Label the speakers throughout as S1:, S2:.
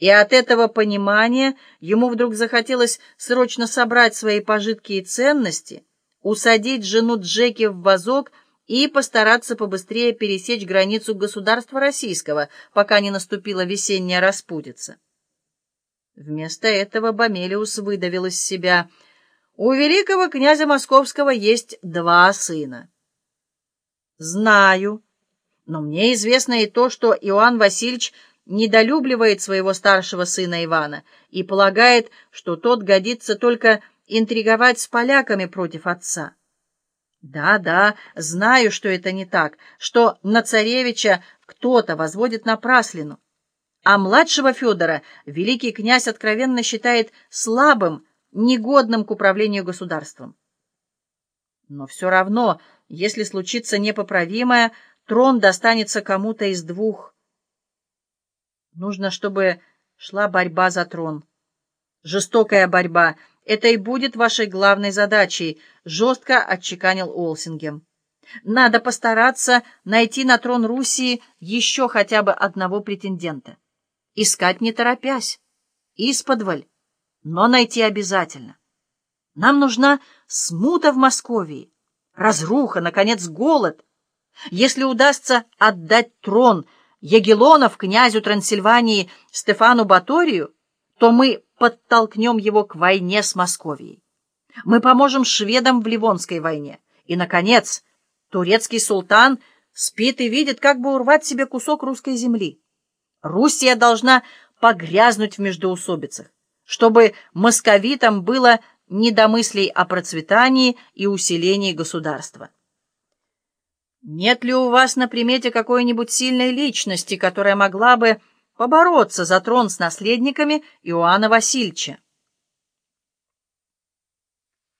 S1: И от этого понимания ему вдруг захотелось срочно собрать свои пожитки и ценности, усадить жену Джеки в вазок и постараться побыстрее пересечь границу государства российского, пока не наступила весенняя распутица. Вместо этого Бомелиус выдавил из себя «У великого князя Московского есть два сына». «Знаю, но мне известно и то, что Иоанн Васильевич недолюбливает своего старшего сына Ивана и полагает, что тот годится только интриговать с поляками против отца. Да, да, знаю, что это не так, что на царевича кто-то возводит напраслину. А младшего Федора великий князь откровенно считает слабым, негодным к управлению государством. Но все равно, если случится непоправимое, трон достанется кому-то из двух Нужно, чтобы шла борьба за трон. Жестокая борьба — это и будет вашей главной задачей, жестко отчеканил Олсингем. Надо постараться найти на трон Руси еще хотя бы одного претендента. Искать не торопясь, исподволь, но найти обязательно. Нам нужна смута в Московии, разруха, наконец, голод. Если удастся отдать трон — Егелонов князю Трансильвании Стефану Баторию, то мы подтолкнем его к войне с Московией. Мы поможем шведам в Ливонской войне. И, наконец, турецкий султан спит и видит, как бы урвать себе кусок русской земли. Руссия должна погрязнуть в междоусобицах, чтобы московитам было недомыслий о процветании и усилении государства. Нет ли у вас на примете какой-нибудь сильной личности, которая могла бы побороться за трон с наследниками Иоанна Васильевича?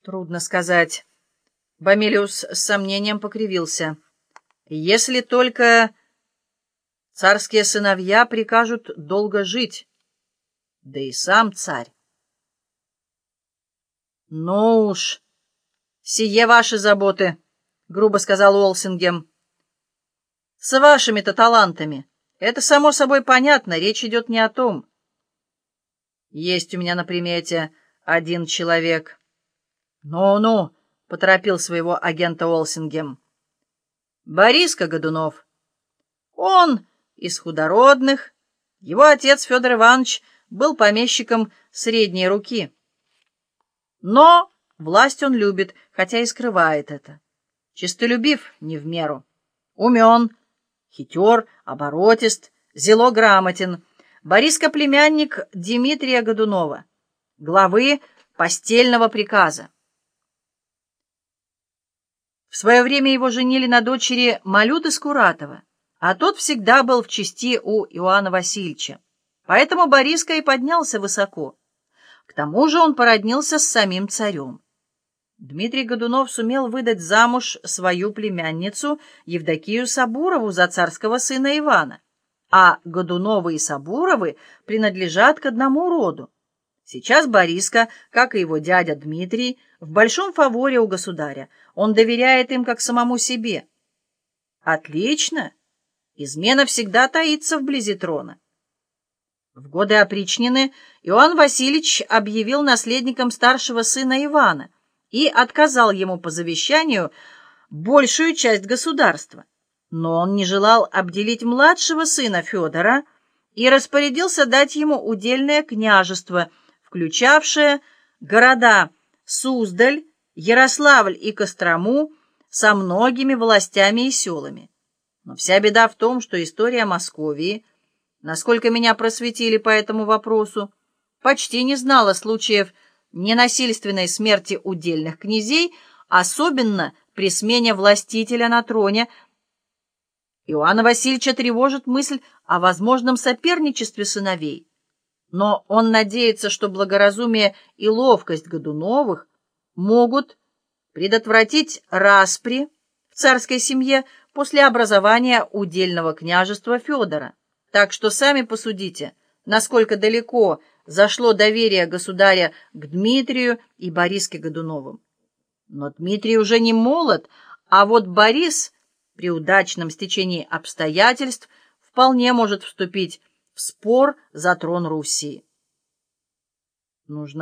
S1: Трудно сказать. Бомелиус с сомнением покривился. Если только царские сыновья прикажут долго жить, да и сам царь. Ну уж, сие ваши заботы грубо сказал Уолсингем. «С вашими-то талантами. Это само собой понятно, речь идет не о том. Есть у меня на примете один человек». «Ну-ну», — поторопил своего агента Уолсингем. «Бориска Годунов. Он из худородных. Его отец Федор Иванович был помещиком средней руки. Но власть он любит, хотя и скрывает это честолюбив не в меру, умен, хитер, оборотист, зело грамотен, Бориска-племянник Дмитрия Годунова, главы постельного приказа. В свое время его женили на дочери Малюты Скуратова, а тот всегда был в чести у Иоанна Васильевича. Поэтому Бориска и поднялся высоко. К тому же он породнился с самим царем. Дмитрий Годунов сумел выдать замуж свою племянницу Евдокию Сабурову за царского сына Ивана, а Годуновы и Сабуровы принадлежат к одному роду. Сейчас Бориска, как и его дядя Дмитрий, в большом фаворе у государя. Он доверяет им как самому себе. Отлично! Измена всегда таится вблизи трона. В годы опричнины Иоанн Васильевич объявил наследником старшего сына Ивана – и отказал ему по завещанию большую часть государства. Но он не желал обделить младшего сына Федора и распорядился дать ему удельное княжество, включавшее города Суздаль, Ярославль и Кострому со многими властями и селами. Но вся беда в том, что история Московии, насколько меня просветили по этому вопросу, почти не знала случаев ненасильственной смерти удельных князей, особенно при смене властителя на троне, Иоанна Васильевича тревожит мысль о возможном соперничестве сыновей. Но он надеется, что благоразумие и ловкость Годуновых могут предотвратить распри в царской семье после образования удельного княжества Федора. Так что сами посудите, насколько далеко зашло доверие государя к Дмитрию и Бориске Годуновым. Но Дмитрий уже не молод, а вот Борис при удачном стечении обстоятельств вполне может вступить в спор за трон Руси. Нужно